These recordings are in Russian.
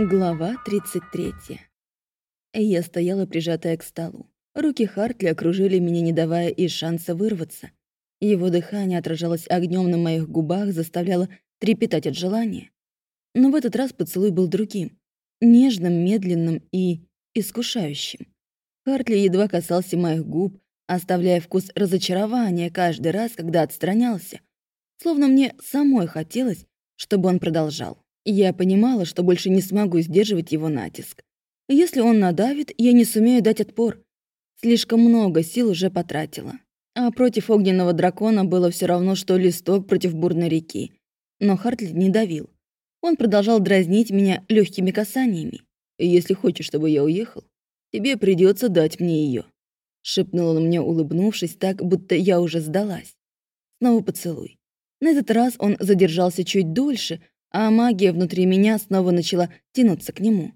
Глава 33. Я стояла прижатая к столу. Руки Хартли окружили меня, не давая и шанса вырваться. Его дыхание отражалось огнем на моих губах, заставляло трепетать от желания. Но в этот раз поцелуй был другим. Нежным, медленным и искушающим. Хартли едва касался моих губ, оставляя вкус разочарования каждый раз, когда отстранялся. Словно мне самой хотелось, чтобы он продолжал. Я понимала, что больше не смогу сдерживать его натиск. Если он надавит, я не сумею дать отпор. Слишком много сил уже потратила. А против огненного дракона было все равно, что листок против бурной реки. Но Хартли не давил. Он продолжал дразнить меня легкими касаниями. «Если хочешь, чтобы я уехал, тебе придется дать мне ее, шепнул он мне, улыбнувшись так, будто я уже сдалась. Снова поцелуй. На этот раз он задержался чуть дольше, а магия внутри меня снова начала тянуться к нему.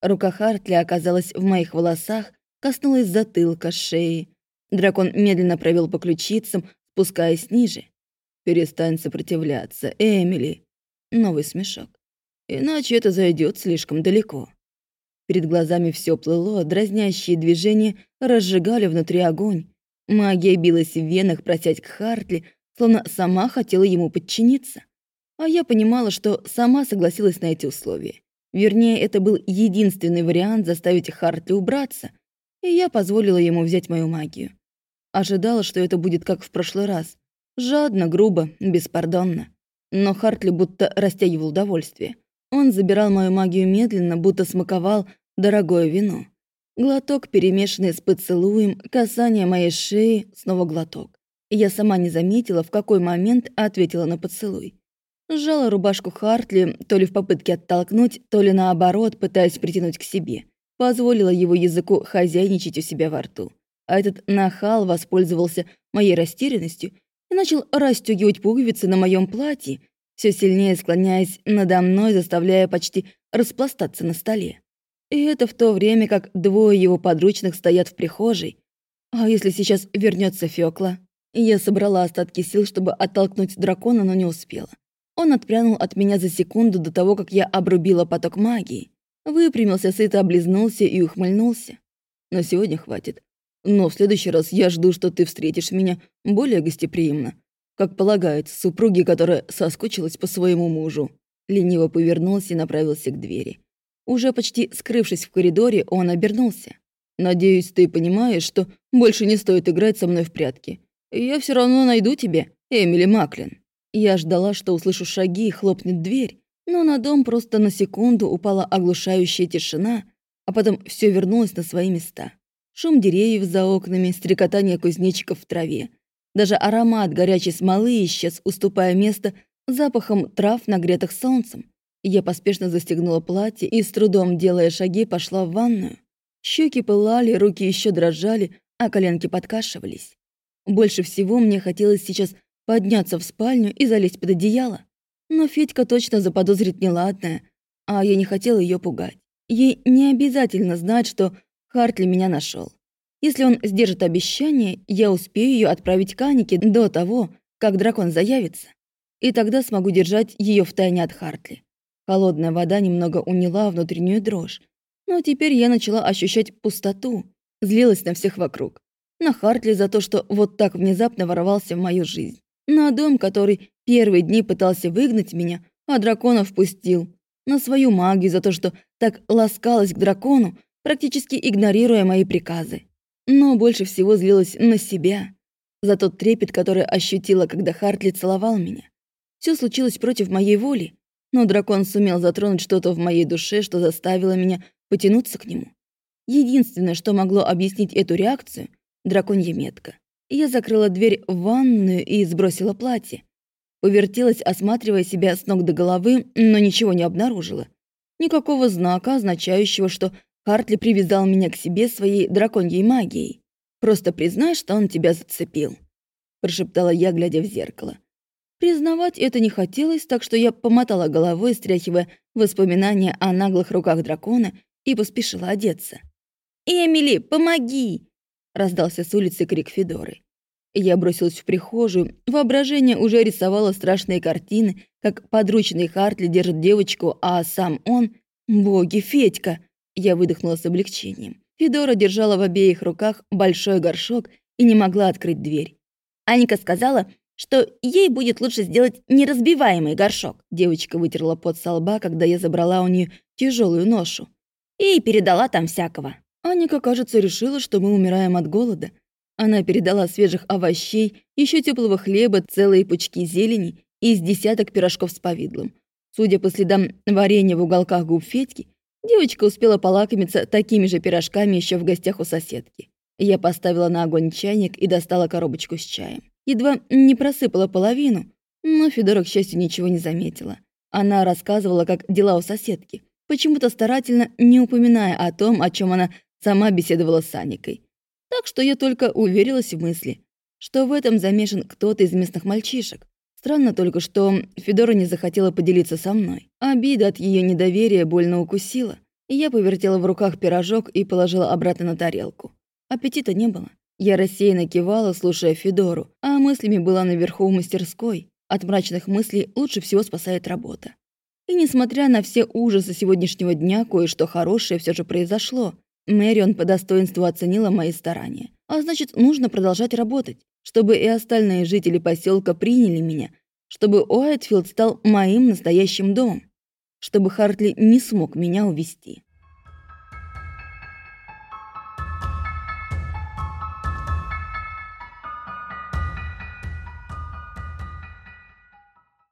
Рука Хартли оказалась в моих волосах, коснулась затылка, шеи. Дракон медленно провел по ключицам, спускаясь ниже. «Перестань сопротивляться, Эмили!» Новый смешок. «Иначе это зайдет слишком далеко». Перед глазами все плыло, дразнящие движения разжигали внутри огонь. Магия билась в венах, просясь к Хартли, словно сама хотела ему подчиниться. А я понимала, что сама согласилась на эти условия. Вернее, это был единственный вариант заставить Хартли убраться, и я позволила ему взять мою магию. Ожидала, что это будет как в прошлый раз. Жадно, грубо, беспардонно. Но Хартли будто растягивал удовольствие. Он забирал мою магию медленно, будто смаковал дорогое вино. Глоток, перемешанный с поцелуем, касание моей шеи, снова глоток. Я сама не заметила, в какой момент ответила на поцелуй. Сжала рубашку Хартли, то ли в попытке оттолкнуть, то ли наоборот, пытаясь притянуть к себе. Позволила его языку хозяйничать у себя во рту. А этот нахал воспользовался моей растерянностью и начал расстегивать пуговицы на моем платье, все сильнее склоняясь надо мной, заставляя почти распластаться на столе. И это в то время, как двое его подручных стоят в прихожей. А если сейчас вернется Фёкла? Я собрала остатки сил, чтобы оттолкнуть дракона, но не успела. Он отпрянул от меня за секунду до того, как я обрубила поток магии. Выпрямился, сыто облизнулся и ухмыльнулся. На сегодня хватит. Но в следующий раз я жду, что ты встретишь меня более гостеприимно. Как полагается, супруге, которая соскучилась по своему мужу. Лениво повернулся и направился к двери. Уже почти скрывшись в коридоре, он обернулся. «Надеюсь, ты понимаешь, что больше не стоит играть со мной в прятки. Я все равно найду тебя, Эмили Маклин». Я ждала, что услышу шаги и хлопнет дверь, но на дом просто на секунду упала оглушающая тишина, а потом все вернулось на свои места. Шум деревьев за окнами, стрекотание кузнечиков в траве. Даже аромат горячей смолы исчез, уступая место запахом трав, нагретых солнцем. Я поспешно застегнула платье и, с трудом делая шаги, пошла в ванную. Щеки пылали, руки еще дрожали, а коленки подкашивались. Больше всего мне хотелось сейчас подняться в спальню и залезть под одеяло. Но Федька точно заподозрит неладное, а я не хотела ее пугать. Ей не обязательно знать, что Хартли меня нашел. Если он сдержит обещание, я успею ее отправить к Анике до того, как дракон заявится. И тогда смогу держать ее в тайне от Хартли. Холодная вода немного уняла внутреннюю дрожь. Но теперь я начала ощущать пустоту, злилась на всех вокруг. На Хартли за то, что вот так внезапно ворвался в мою жизнь. На дом, который первые дни пытался выгнать меня, а дракона впустил. На свою магию за то, что так ласкалась к дракону, практически игнорируя мои приказы. Но больше всего злилась на себя. За тот трепет, который ощутила, когда Хартли целовал меня. Все случилось против моей воли, но дракон сумел затронуть что-то в моей душе, что заставило меня потянуться к нему. Единственное, что могло объяснить эту реакцию — драконья метка. Я закрыла дверь в ванную и сбросила платье. Повертелась, осматривая себя с ног до головы, но ничего не обнаружила. Никакого знака, означающего, что Хартли привязал меня к себе своей драконьей магией. «Просто признай, что он тебя зацепил», — прошептала я, глядя в зеркало. Признавать это не хотелось, так что я помотала головой, стряхивая воспоминания о наглых руках дракона, и поспешила одеться. «Эмили, помоги!» — раздался с улицы крик Федоры. Я бросилась в прихожую. Воображение уже рисовало страшные картины, как подручный Хартли держит девочку, а сам он, «Боги, Федька!» Я выдохнула с облегчением. Федора держала в обеих руках большой горшок и не могла открыть дверь. Аника сказала, что ей будет лучше сделать неразбиваемый горшок. Девочка вытерла пот со лба, когда я забрала у нее тяжелую ношу. И передала там всякого. Аника, кажется, решила, что мы умираем от голода. Она передала свежих овощей, еще теплого хлеба, целые пучки зелени и из десяток пирожков с повидлом. Судя по следам варенья в уголках губ Федьки, девочка успела полакомиться такими же пирожками еще в гостях у соседки. Я поставила на огонь чайник и достала коробочку с чаем. Едва не просыпала половину, но Федора, к счастью, ничего не заметила. Она рассказывала, как дела у соседки, почему-то старательно не упоминая о том, о чем она сама беседовала с Аникой. Так что я только уверилась в мысли, что в этом замешан кто-то из местных мальчишек. Странно только, что Федора не захотела поделиться со мной. Обида от ее недоверия больно укусила, и я повертела в руках пирожок и положила обратно на тарелку. Аппетита не было. Я рассеянно кивала, слушая Федору, а мыслями была наверху в мастерской. От мрачных мыслей лучше всего спасает работа. И несмотря на все ужасы сегодняшнего дня, кое-что хорошее все же произошло. Мэрион по достоинству оценила мои старания. А значит, нужно продолжать работать, чтобы и остальные жители поселка приняли меня, чтобы Уайтфилд стал моим настоящим домом, чтобы Хартли не смог меня увести.